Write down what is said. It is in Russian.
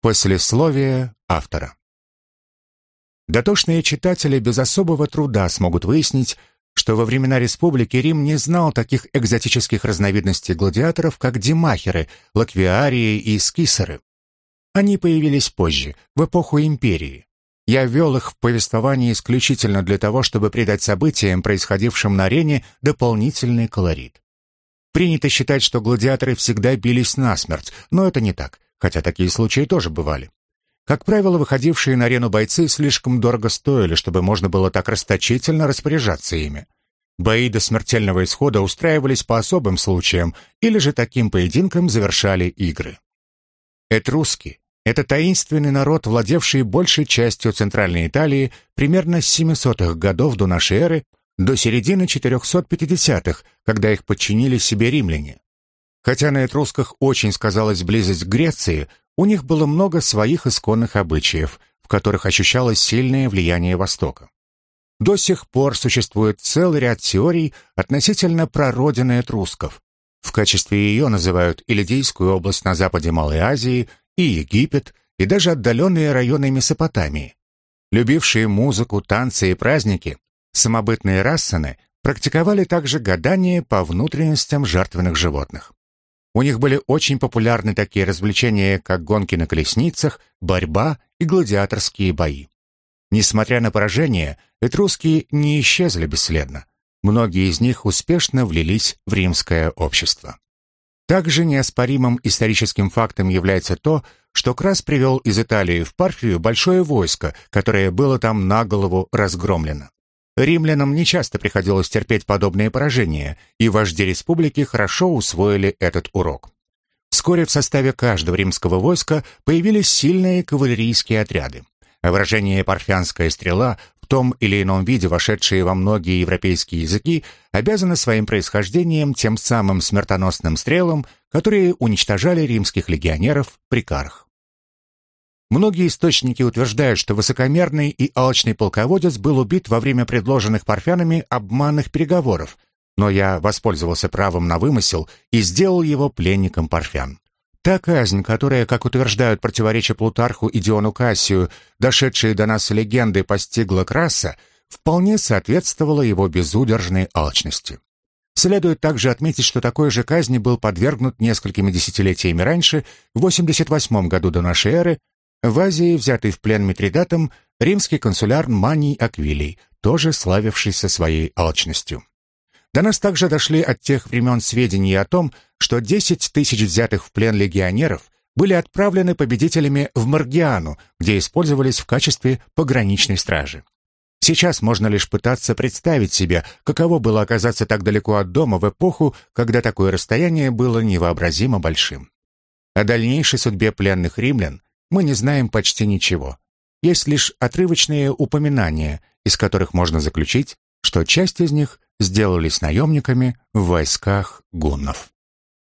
Послесловие автора. Дотошные читатели без особого труда смогут выяснить, что во времена республики Рим не знал таких экзотических разновидностей гладиаторов, как димахеры, лаквиарии и скисеры. Они появились позже, в эпоху империи. Я ввел их в повествование исключительно для того, чтобы придать событиям, происходившим на арене, дополнительный колорит. Принято считать, что гладиаторы всегда бились насмерть, но это не так хотя такие случаи тоже бывали. Как правило, выходившие на арену бойцы слишком дорого стоили, чтобы можно было так расточительно распоряжаться ими. Бои до смертельного исхода устраивались по особым случаям или же таким поединком завершали игры. Этруски — это таинственный народ, владевший большей частью Центральной Италии примерно с 700-х годов до нашей эры до середины 450-х, когда их подчинили себе римляне. Хотя на этрусках очень сказалась близость к Греции, у них было много своих исконных обычаев, в которых ощущалось сильное влияние Востока. До сих пор существует целый ряд теорий относительно прародины этрусков. В качестве ее называют Илидийскую область на западе Малой Азии, и Египет, и даже отдаленные районы Месопотамии. Любившие музыку, танцы и праздники, самобытные рассаны практиковали также гадание по внутренностям жертвенных животных. У них были очень популярны такие развлечения, как гонки на колесницах, борьба и гладиаторские бои. Несмотря на поражение, этруски не исчезли бесследно. Многие из них успешно влились в римское общество. Также неоспоримым историческим фактом является то, что Крас привел из Италии в Парфию большое войско, которое было там на голову разгромлено. Римлянам нечасто приходилось терпеть подобные поражения, и вожди республики хорошо усвоили этот урок. Вскоре в составе каждого римского войска появились сильные кавалерийские отряды. Выражение «парфянская стрела», в том или ином виде вошедшие во многие европейские языки, обязаны своим происхождением тем самым смертоносным стрелам, которые уничтожали римских легионеров при Карх. Многие источники утверждают, что высокомерный и алчный полководец был убит во время предложенных парфянами обманных переговоров, но я воспользовался правом на вымысел и сделал его пленником парфян. Та казнь, которая, как утверждают противоречия Плутарху и Диону Кассию, дошедшие до нас легенды постигла Краса, вполне соответствовала его безудержной алчности. Следует также отметить, что такой же казни был подвергнут несколькими десятилетиями раньше, в 88 году до нашей эры, в Азии, взятый в плен Митридатом, римский консуляр Маний Аквилий, тоже славившийся своей алчностью. До нас также дошли от тех времен сведения о том, что 10 тысяч взятых в плен легионеров были отправлены победителями в Маргиану, где использовались в качестве пограничной стражи. Сейчас можно лишь пытаться представить себе, каково было оказаться так далеко от дома в эпоху, когда такое расстояние было невообразимо большим. О дальнейшей судьбе пленных римлян мы не знаем почти ничего. Есть лишь отрывочные упоминания, из которых можно заключить, что часть из них сделались наемниками в войсках гуннов.